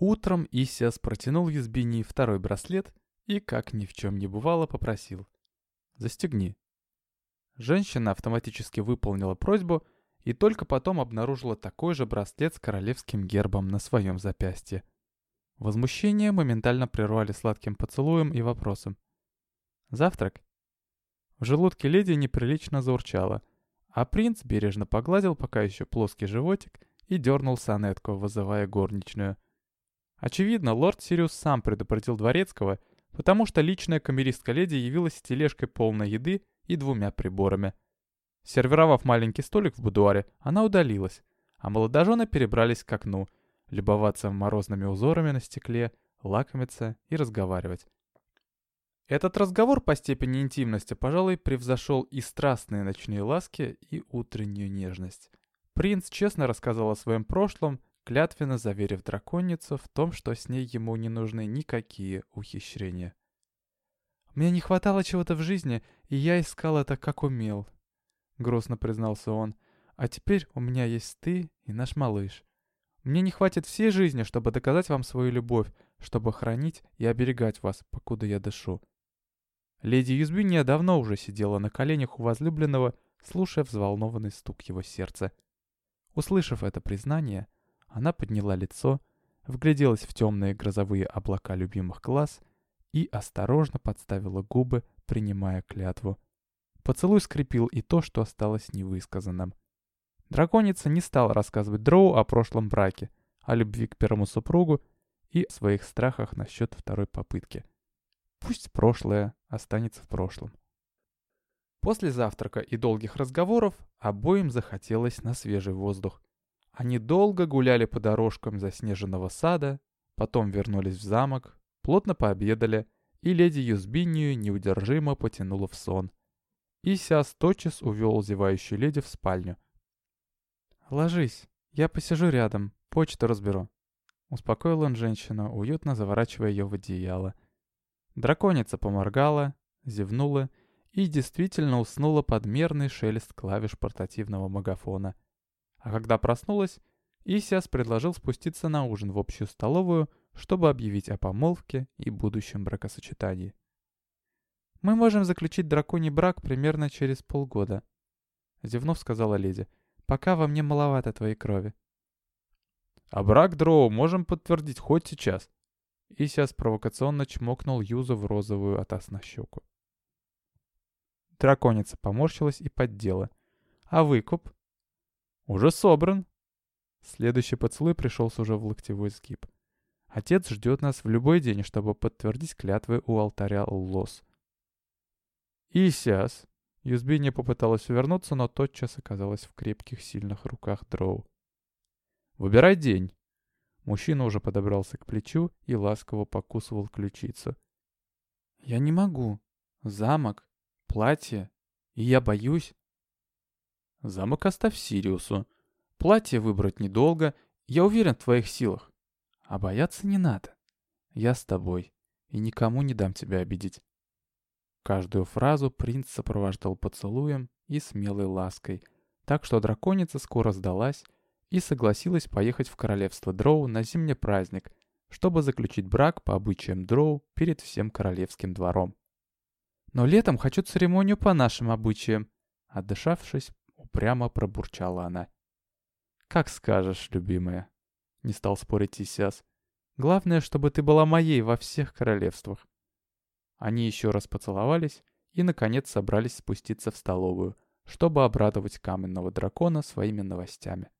Утром Исиас протянул Юзбини второй браслет и, как ни в чем не бывало, попросил. «Застегни». Женщина автоматически выполнила просьбу и только потом обнаружила такой же браслет с королевским гербом на своем запястье. Возмущение моментально прервали сладким поцелуем и вопросом. «Завтрак?» В желудке леди неприлично заурчало, а принц бережно погладил пока еще плоский животик и дернул сонетку, вызывая горничную. Очевидно, лорд Сириус сам предупредил дворецкого, потому что личная камеристка леди явилась с тележкой полной еды и двумя приборами. Сервировав маленький столик в будуаре, она удалилась, а молодожены перебрались к окну, любоваться морозными узорами на стекле, лакомиться и разговаривать. Этот разговор по степени интимности, пожалуй, превзошел и страстные ночные ласки, и утреннюю нежность. Принц честно рассказал о своем прошлом, клятвенно заверив драконицу в том, что с ней ему не нужны никакие ухищрения. «Мне не хватало чего-то в жизни, и я искал это как умел», — грустно признался он. «А теперь у меня есть ты и наш малыш. Мне не хватит всей жизни, чтобы доказать вам свою любовь, чтобы хранить и оберегать вас, покуда я дышу. Леди Юзбиния давно уже сидела на коленях у возлюбленного, слушая взволнованный стук его сердца. Услышав это признание, она подняла лицо, вгляделась в темные грозовые облака любимых глаз и осторожно подставила губы, принимая клятву. Поцелуй скрепил и то, что осталось невысказанным. Драконица не стала рассказывать Дроу о прошлом браке, о любви к первому супругу и о своих страхах насчет второй попытки. Пусть прошлое останется в прошлом. После завтрака и долгих разговоров обоим захотелось на свежий воздух. Они долго гуляли по дорожкам заснеженного сада, потом вернулись в замок, плотно пообедали, и леди Юзбинию неудержимо потянула в сон. Исиас тотчас увел зевающую леди в спальню. «Ложись, я посижу рядом, почту разберу», — успокоил он женщину, уютно заворачивая ее в одеяло — Драконица поморгала, зевнула и действительно уснула под мерный шелест клавиш портативного магафона. А когда проснулась, Исиас предложил спуститься на ужин в общую столовую, чтобы объявить о помолвке и будущем бракосочетании. «Мы можем заключить драконий брак примерно через полгода», — зевнув, сказала леди. «Пока во мне маловато твоей крови». «А брак Дроу можем подтвердить хоть сейчас», Исиас провокационно чмокнул Юзу в розовую от щеку. Драконица поморщилась и поддела. «А выкуп?» «Уже собран». Следующий поцелуй пришелся уже в локтевой сгиб. Отец ждет нас в любой день, чтобы подтвердить клятвы у алтаря Лос. «Исиас!» Юзбиния попыталась увернуться, но тотчас оказалась в крепких сильных руках Дроу. «Выбирай день. Мужчина уже подобрался к плечу и ласково покусывал ключицу. «Я не могу. Замок, платье. И я боюсь». «Замок оставь Сириусу. Платье выбрать недолго. Я уверен в твоих силах. А бояться не надо. Я с тобой. И никому не дам тебя обидеть». Каждую фразу принц сопровождал поцелуем и смелой лаской, так что драконица скоро сдалась и согласилась поехать в королевство Дроу на зимний праздник, чтобы заключить брак по обычаям Дроу перед всем королевским двором. «Но летом хочу церемонию по нашим обычаям», — отдышавшись, упрямо пробурчала она. «Как скажешь, любимая», — не стал спорить Исиас. «Главное, чтобы ты была моей во всех королевствах». Они еще раз поцеловались и, наконец, собрались спуститься в столовую, чтобы обрадовать каменного дракона своими новостями.